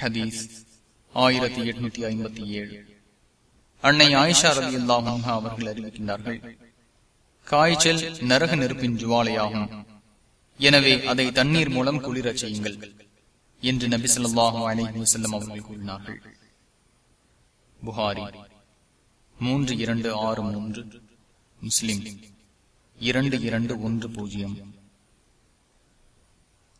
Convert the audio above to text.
ஹதீஸ் ஆயிரத்தி எட்நூத்தி ஐம்பத்தி ஏழு. அன்னை ஆயிஷா ரவி அல்லாஹா அவர்கள் அறிவிக்கின்றார்கள் காய்ச்சல் நரக நெருப்பின் ஜுவாலையாகும். எனவே அதை தண்ணீர் மூலம் குளிரச் செய்யுங்கள் என்று நபி சொல்லாஹு அலைஹி வசல்லம் அவர்கள் கூறினார்கள். புகாரி மூன்று இரண்டு ஆறு மூன்று முஸ்லிம் இரண்டு இரண்டு ஒன்று பூஜ்ஜியம்.